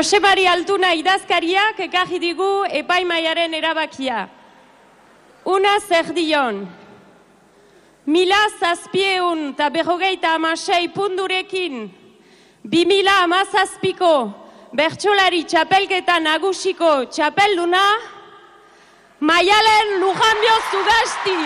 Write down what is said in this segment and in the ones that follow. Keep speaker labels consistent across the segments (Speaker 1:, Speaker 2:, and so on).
Speaker 1: Josemari Altuna idazkariak ekarri digu epaimaiaren erabakia. Una zer dion. Mila zazpieun eta berrogeita amasei pundurekin, bi mila amazazpiko bertsolari txapelketa nagusiko txapelduna, Maialen Lujanbio Zugasti.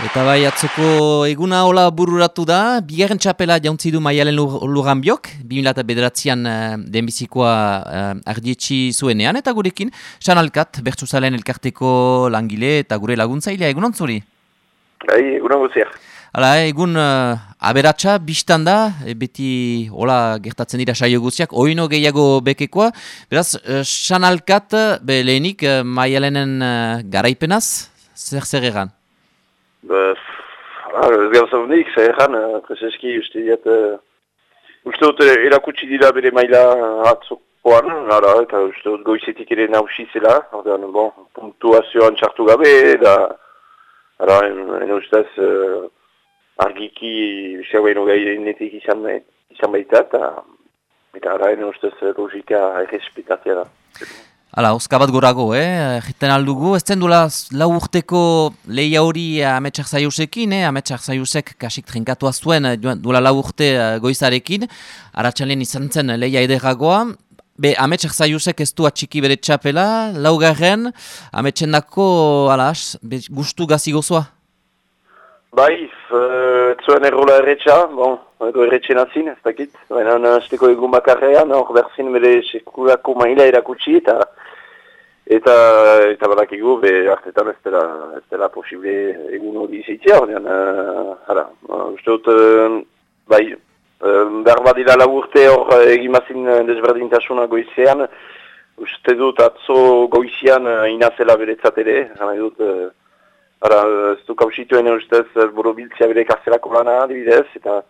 Speaker 2: Eta bai, atzoko eguna hola bururatu da, bigarren txapela jauntzi du Maialen Luganbiok, 2000 bederatzean uh, denbizikoa uh, ardietxi zuenean, eta gurekin, San Alkat, Bertsuzalen elkarteko langile eta gure laguntzailea, egunon zuri?
Speaker 3: Bai, egunon guziak.
Speaker 2: Hala, egun uh, aberatsa, biztan da, e, beti hola gertatzen dira saio guziak, oino gehiago bekekoa, beraz, uh, San Alkat, be lehenik, uh, Maialenen uh, garaipenaz, zer zer egan?
Speaker 3: Ba, ez gauza honik, zaheran, prezeski, uste diat, uste dut erakutsi dira bere maila atzokoan, ara, eta uste dut goizetik ere nausi zela, ordean, bon, puntuazioan txartu gabe, da, ara, en ustez, uh, argiki, xau eno gai netik izan, izan baita, eta, eta ara, en ustez, logika errespetatzea da.
Speaker 2: Hala, oska bat gorago, eh? Jiten aldugu, ez zen lau urteko lehia hori ametsak zaiusekin, eh? Ametsak zaiusek kasik trinkatua zuen eh, duela lau urte eh, goizarekin. Aratxalen izan zen lehia ederagoa. Be, ametsak zaiusek ez du atxiki bere txapela, laugarren, ametsen dako, alas, gustu gazi gozoa?
Speaker 3: Bai, uh, zuen errola erretxa, bon, edo erretxe nazin, ez dakit. Baina, azteko egun bakarrean, hor berzin bere sekulako maila erakutsi, eta Eta, eta badakigu, be, hartetan ez dela, ez dela posible egun hori izitzea, ordean, uh, ara, uste dut, uh, bai, uh, behar badila lagurte hor egimazin desberdintasuna goizean, uste dut atzo goizian inazela beretzat ere, gana dut, ara, ez du kausituen ustez uh, borobiltzea bere karzelako lana adibidez, eta,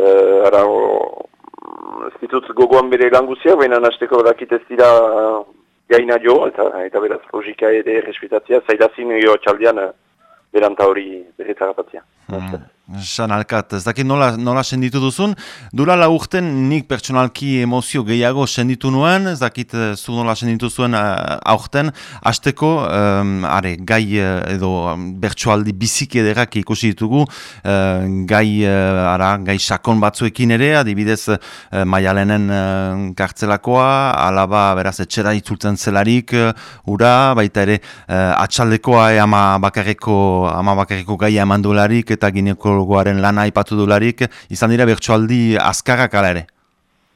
Speaker 3: uh, ara, uh, ez ditut gogoan bere languzia, baina nasteko dakit ez dira, uh, gaina jo, eta, eta beraz logika ere respetatzea, zailazin jo txaldian eh, beranta hori berretarapatzea.
Speaker 4: Mm. San Alkat, ez dakit nola, nola senditu duzun, dura la urten nik pertsonalki emozio gehiago senditu nuen, ez dakit eh, zu nola senditu zuen uh, aurten, hasteko um, are, gai uh, edo bertsoaldi bizik ederak ikusi ditugu, gai, uh, ara, gai sakon batzuekin ere, adibidez uh, maialenen uh, kartzelakoa, alaba beraz etxera itzultzen zelarik, uh, ura, baita ere uh, atxaldekoa ama bakarreko, ama bakarreko gai amandularik, eta ginekologoaren lana ipatu dularik, izan dira bertsoaldi azkarrak ala ere?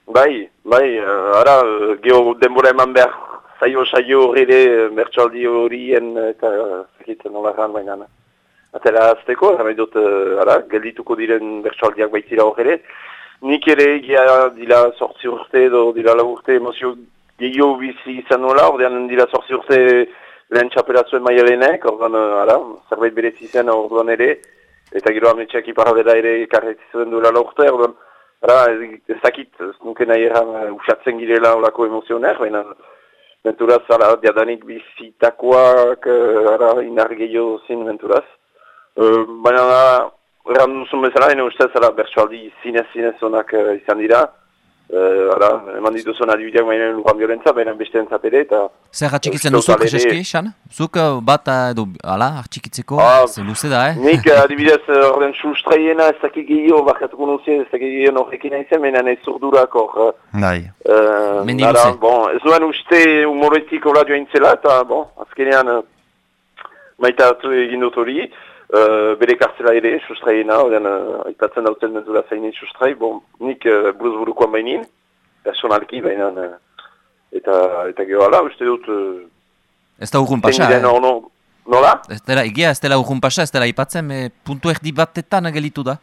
Speaker 3: Bai, bai, uh, ara, geho denbora eman behar, zaio saio horre bertsoaldi horien, eta zekiten nola gan baina. Atera azteko, gara dut, ara, geldituko diren bertsoaldiak baitira horre Nik ere, gira dila sortzi urte, edo dila la urte emozio gehiago bizi izan nola, ordean dila sortzi urte lehen txapelatzuen maialenek, ordean, ara, zerbait berezi zen ordean ere, eta gero ametxeak iparra dela ere karretizuen duela lortu, erdoan, ez dakit, ez nuke nahi erran uh, usatzen girela olako emozioner, baina menturaz, ala, diadanik bizitakoak, uh, ara, inar gehiago zin menturaz. Uh, baina, erran duzun bezala, ene ustez, ala, bertsualdi zinez-zinez onak uh, izan dira, Uh, ara, eman dituzun adibideak mainen lugan biolentza, baina beste entzapere, eta...
Speaker 2: Zer atxikitzen duzu, Kreseski, Xan? Zuk bat, edo, ala, atxikitzeko, ah, ze luze da, eh?
Speaker 3: Nik, adibidez, orden sustraiena ez dakik gehiago, bakatuko nuzien, ez dakik gehiago norrekin aizen, baina nahi zurdurak hor...
Speaker 4: Nahi.
Speaker 3: Uh, Mendi luze. Bon, ez duen uste humoretik hola joan zela, eta, bon, azkenean, uh, maita egin dut hori, Uh, bere kartzela ere, sustraiena, odean, uh, aipatzen dauten mentura zainin sustrai, bon, nik uh, buruz burukoan bainin, personalki baina, uh, eta, eta geho ala, uste dut... Uh,
Speaker 2: ez da urgun pasa, eh?
Speaker 3: No, no, nola?
Speaker 2: Ez dela, egia, ez dela urgun pasa, ez dela aipatzen, me puntu erdi batetan gelitu da.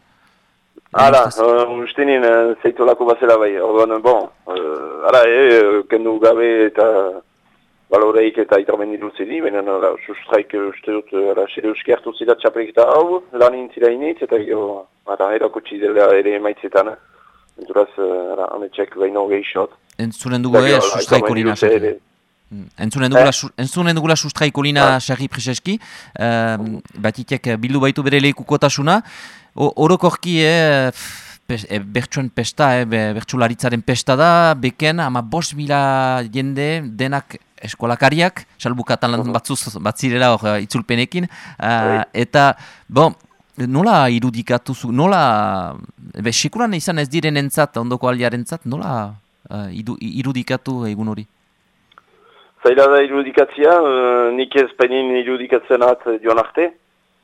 Speaker 3: Hala, uh, uste nien, uh, zeitu lako bazela bai, orduan, bon, uh, ala, e, kendu gabe eta baloreik eta itarmen irutze di, baina sustraik uste dut, ara, xere euski hartu zida txapelek eta hau, lan intzira initz, eta jo, ara, erakutsi dela ere maitzetan, enturaz, ara, ametxek baino gehi xot.
Speaker 2: Entzunen dugu e, sustraik olina, Entzunen dugula, eh? entzunen dugula olina xarri preseski, uh, batitek bildu baitu bere lehikukotasuna, orokorki, eh, pes, e, bertsuen pesta, e, bertsularitzaren pesta da, beken, ama bost mila jende denak eskolakariak, salbu katalan batzuz batzirela hor itzulpenekin, uh, eta, bon, nola irudikatu nola, be, sekuran izan ez diren entzat, ondoko aldiaren zat, nola uh, irudikatu egun hori?
Speaker 3: Zaila da irudikatzia, uh, nik ez penin irudikatzen at joan arte,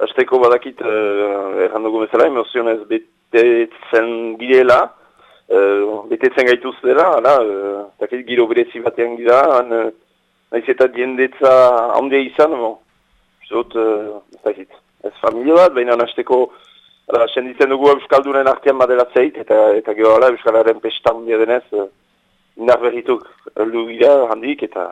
Speaker 3: Azteko badakit, uh, errandugu bezala, emozionez betetzen girela, uh, betetzen gaituz dela, ala, uh, dakit giro berezi batean gira, han, uh, nahiz eta diendetza handia izan, bon, zut, uh, ez dakit, ez familia bat, baina azteko, ala, senditzen dugu Euskaldunen artean badela zeit, eta, eta gero ala, Euskalaren pesta handia denez, uh, indar berrituk heldu gira handik, eta,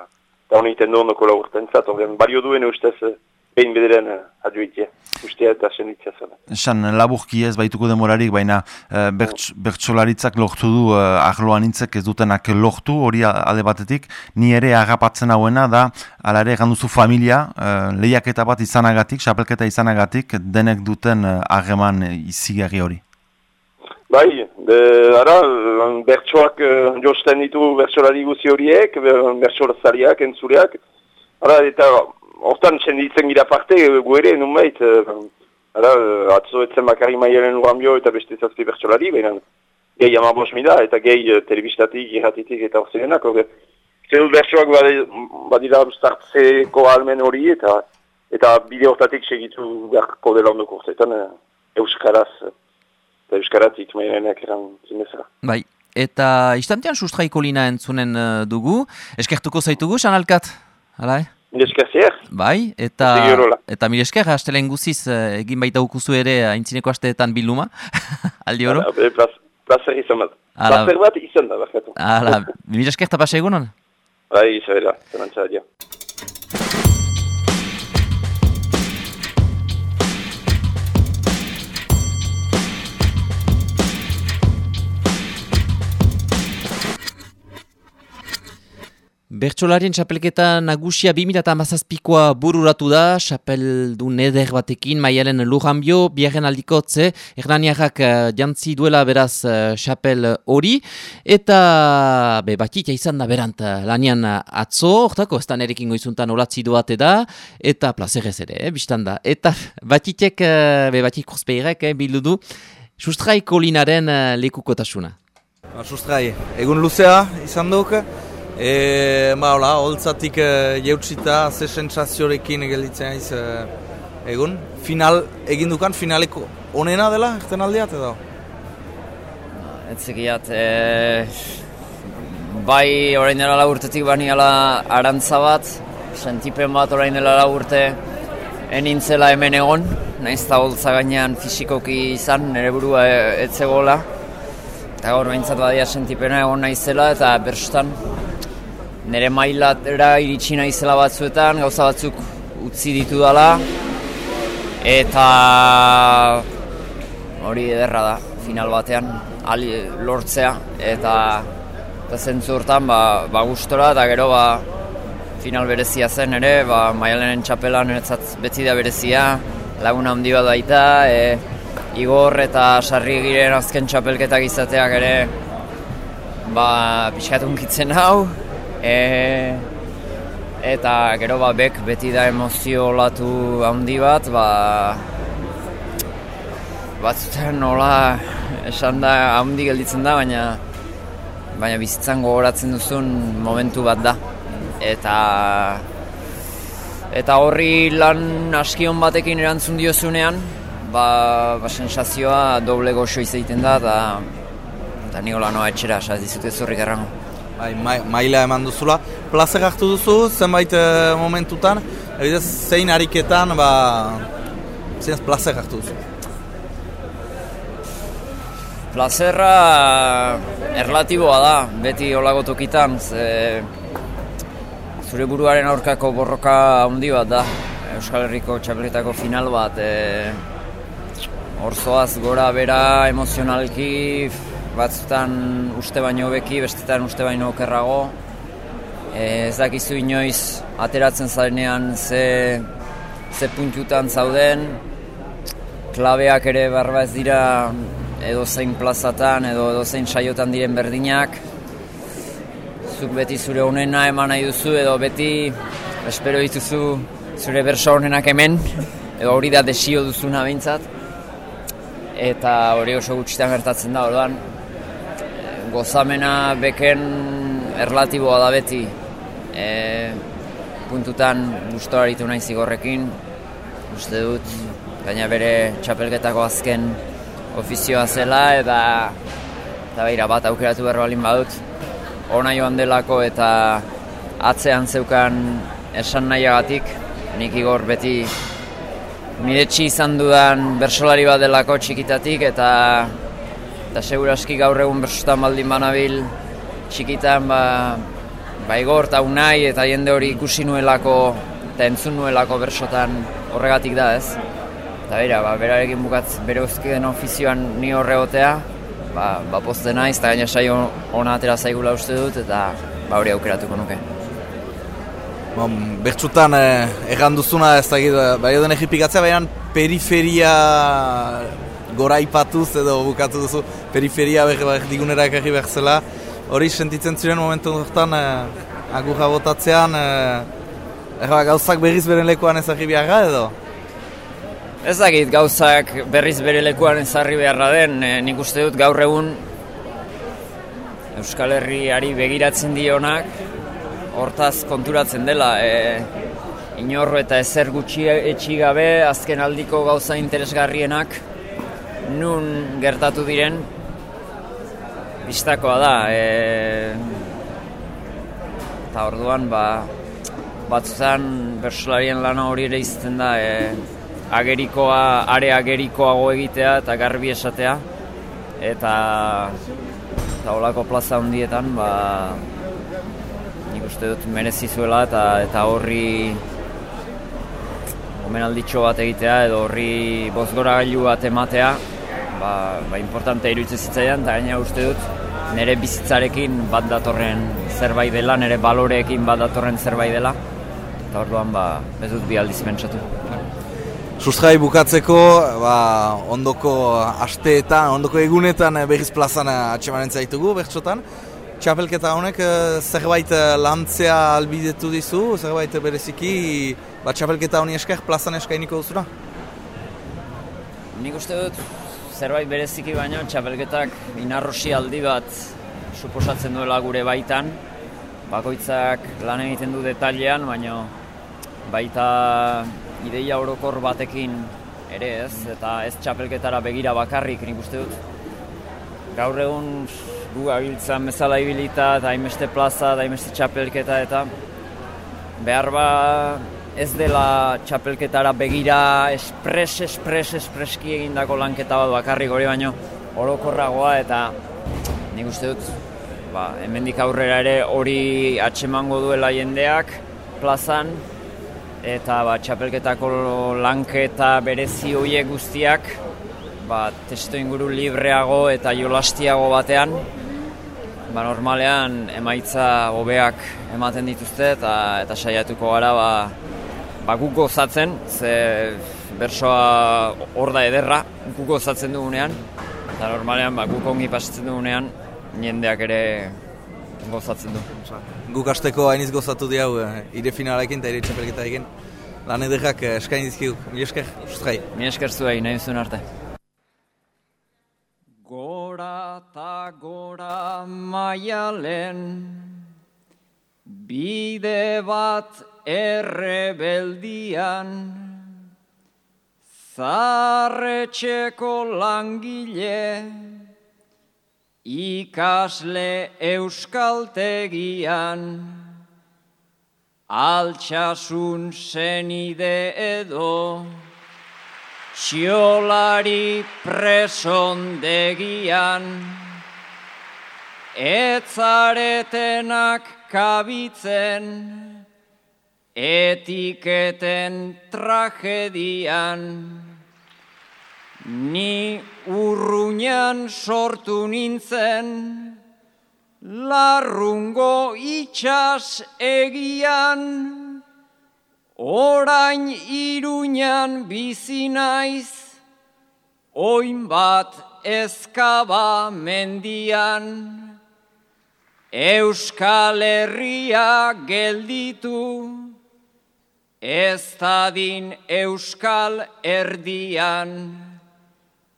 Speaker 3: eta honi iten duen dokola urten zat, bario duen ustez, uh, behin bederen eh, adjuitia, ustea eta senitzia zela.
Speaker 4: Esan, laburki ez baituko demorarik, baina uh, bertsolaritzak lortu du uh, ahloan intzek ez dutenak lortu, hori alde batetik, ni ere agapatzen hauena da, alare ganduzu familia, uh, lehiaketa bat izanagatik, xapelketa izanagatik, denek duten uh, ageman izigarri hori.
Speaker 3: Bai, de, ara, bertsoak uh, josten ditu bertsolari guzi horiek, bertsolazariak, entzureak, ara, eta hortan txenditzen gira parte, gu ere, nun behit, uh, uh, atzo etzen bakarri maialen urambio eta beste zazpi bertsolari, baina gehi amabos mida eta gehi uh, telebistatik, irratitik eta horzenak, hori. Zer bertsoak badira startzeko almen hori eta eta bide hortatik segitu beharko dela ondo kursetan, uh, Euskaraz, eta Euskaraz itmailenek eran zinezara.
Speaker 2: Bai. Eta istantean sustraiko lina entzunen uh, dugu. Eskertuko zaitugu, Sanalkat? Hala, eh?
Speaker 3: Milesker
Speaker 2: Bai, eta eta milesker hastelen guziz eh, egin baita ukuzu ere aintzineko asteetan bilduma. Aldi oro.
Speaker 3: Plazer izan bat. Plazer bat izan da, bakatu.
Speaker 2: Hala, milesker eta pasa egunon?
Speaker 3: Bai, izabera, zanantza
Speaker 2: Bertxolarien txapelketa nagusia 2008koa bururatu da, txapel du neder batekin, maialen lujanbio, biaren aldikotze, ernaniarrak uh, jantzi duela beraz uh, hori, eta be, batik izan da berant uh, lanian atzo, ortako ez da nerekin goizuntan olatzi duate da, eta plazerez ere, eh, biztan da. Eta batitek, uh, be, batik korspeirek, eh, bildu du, sustrai kolinaren uh, lekukotasuna.
Speaker 5: Sustrai, egun luzea izan duk, E, ba, hola, holtzatik e, jeutsita, ze sentsaziorekin gelditzen aiz e, egun. Final, egin dukan, finaleko onena dela, erten aldeat edo?
Speaker 6: Etzekiat, e, bai orain dela laburtetik bani ala arantza bat, sentipen bat orain dela laburte enintzela hemen egon, nahiz eta holtza gainean fisikoki izan, nire burua e, etzegola. Eta gaur behintzat badia sentipena egon naizela eta berstan nire mailatera iritsi naizela batzuetan, gauza batzuk utzi ditu dela, eta hori ederra da, final batean, ali, lortzea, eta, eta zentzu hortan, ba, ba gustora, eta gero ba, final berezia zen ere, ba, maialenen txapela niretzat beti da berezia, laguna handi bat baita, e, Igor eta sarri giren azken txapelketak izateak ere ba, pixkatu unkitzen hau, E, eta gero ba, bek beti da emozio latu handi bat, ba, batzutan nola esan da handi gelditzen da, baina baina bizitzan gogoratzen duzun momentu bat da. Eta eta horri lan askion batekin erantzun diozunean, ba, ba sensazioa doble goxo egiten da, eta eta niola noa etxera, sa dizute zurrik errango.
Speaker 5: Bai, maila eman duzula. Plazer hartu duzu, zenbait e, momentutan, ebidez zein ariketan, ba, zein plazer hartu duzu.
Speaker 6: Plazerra erlatiboa da, beti olago tokitan, ze, zure buruaren aurkako borroka handi bat da, Euskal Herriko txapeletako final bat, e, orzoaz gora bera emozionalki, batzutan uste baino beki, bestetan uste baino okerrago. E, ez dakizu inoiz ateratzen zarenean ze, ze puntutan zauden, klabeak ere barba ez dira edo zein plazatan edo edo zein saiotan diren berdinak. Zuk beti zure honena eman nahi duzu edo beti espero dituzu zure berso honenak hemen edo hori da desio duzuna behintzat. Eta hori oso gutxitan gertatzen da orduan gozamena beken erlatiboa da beti. E, puntutan gustora aritu nahi zigorrekin uste dut baina bere txapelketako azken ofizioa zela eta eta beira bat aukeratu behar balin badut. Ona joan delako eta atzean zeukan esan nahiagatik nik igor beti miretsi izan dudan bersolari bat delako txikitatik eta eta seguraski gaur egun bersotan baldin banabil txikitan ba, ba igor eta unai eta jende hori ikusi nuelako eta entzun nuelako bersotan horregatik da ez? Eta bera, ba, berarekin bukatz bere uzkiden ofizioan ni horregotea ba, ba poste naiz eta gaina saio ona atera zaigula uste dut eta ba hori aukeratuko nuke.
Speaker 5: Bon, Bertxutan eh, egan duzuna ez da bai edo egipikatzea, baina periferia gora ipatuz edo bukatu duzu, periferia behar digunera ekarri behar zela. Hori sentitzen ziren momentu dutan, eh, agurra botatzean, eh, erra, gauzak berriz beren lekuan ezagri beharra edo?
Speaker 6: Ez dakit gauzak berriz bere lekuan ezarri beharra den, e, nik uste dut gaur egun Euskal Herriari begiratzen dionak, hortaz konturatzen dela, e, inorro eta ezer gutxi etxi gabe, azken aldiko gauza interesgarrienak, nun gertatu diren, biztakoa da. E, eta orduan, ba, batzutan bersolarien lana hori ere izten da, e, agerikoa, are agerikoago egitea eta garbi esatea. Eta, olako plaza hundietan, ba, nik uste dut merezi zuela eta, eta horri omenalditxo bat egitea edo horri bozgora gailu bat ematea ba, ba importante iruditzen zitzaidan eta gaina uste dut nire bizitzarekin bat datorren zerbait dela, nire baloreekin bat datorren zerbait dela eta orduan ba, ez dut bi aldiz pentsatu.
Speaker 5: Sustrai bukatzeko, ba, ondoko asteetan, ondoko egunetan eh, berriz plazan eh, atxemanen zaitugu, bertxotan. Txapelketa honek eh, zerbait lantzea albidetu dizu, zerbait bereziki, ba, txapelketa honi esker plazan eskainiko duzuna?
Speaker 6: Nik uste dut zerbait bereziki baino txapelketak inarrosi aldi bat suposatzen duela gure baitan. Bakoitzak lan egiten du detailean, baino baita ideia orokor batekin ere ez, eta ez txapelketara begira bakarrik nik uste dut. Gaur egun gu abiltzan bezala ibilita, eta hainbeste plaza, da hainbeste txapelketa, eta behar ba ez dela txapelketara begira espres, espres, espreski egindako lanketa bat bakarrik hori baino orokorragoa eta nik uste dut ba, hemendik aurrera ere hori atxemango duela jendeak plazan eta ba, txapelketako lanketa berezi horiek guztiak ba, testo inguru libreago eta jolastiago batean ba, normalean emaitza hobeak ematen dituzte eta eta saiatuko gara ba, ba guk gozatzen ze bersoa hor da ederra guk gozatzen dugunean eta normalean ba, guk ongi pasatzen dugunean jendeak ere gozatzen du.
Speaker 5: Guk asteko hainiz gozatu diau, eh, ire finalekin eta ire txapelketa egin. Lan ederrak eh, eskain dizkiuk, mi esker, ustrai.
Speaker 6: Mi esker zuei, nahi zuen arte.
Speaker 7: Gora ta gora maialen, bide bat errebeldian, zarretxeko langile, ikasle euskaltegian, altxasun senide edo, txiolari presondegian, etzaretenak kabitzen, etiketen tragedian, Ni urruñan sortu nintzen, larrungo itxas egian, orain iruñan bizi naiz, oin bat
Speaker 6: ezkaba mendian, Euskal Herria gelditu, ez dadin Euskal Erdian,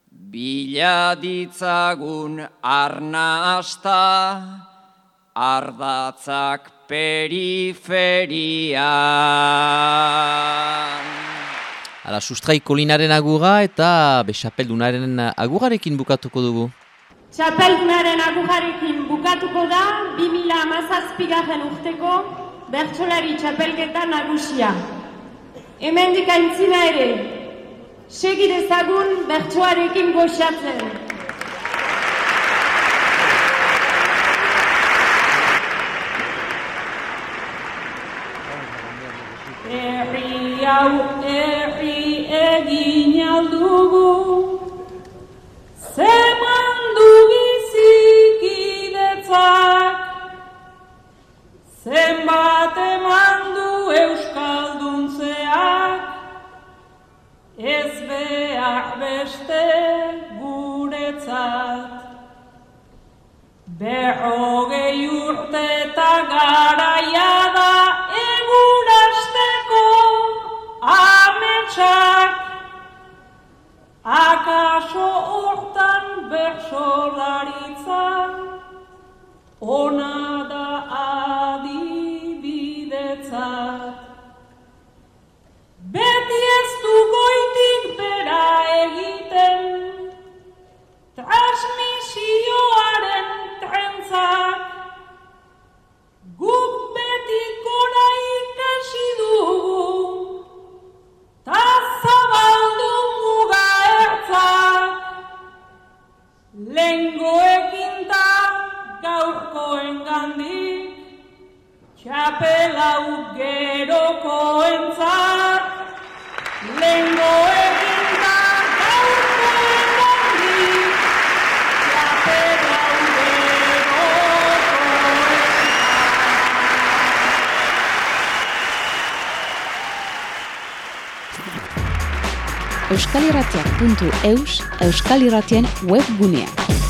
Speaker 6: bila ditzagun arna asta, ardatzak periferian.
Speaker 2: Hala, sustrai kolinaren agura eta besapeldunaren agurarekin bukatuko dugu.
Speaker 1: Txapeldunaren agujarekin bukatuko da 2000 amazazpigarren urteko bertsolari txapelketa nagusia. Hemen dikaintzina ere, segi dezagun bertsoarekin goxatzen. Herri hau herri egin aldugu, beste guretzat. Berrogei urte eta garaia da lengoekin da gaurkoen gandik txapelau gerokoentzat. Lengoekin gerokoentzat
Speaker 8: euskalirratia.eus euskaliratien webgunea.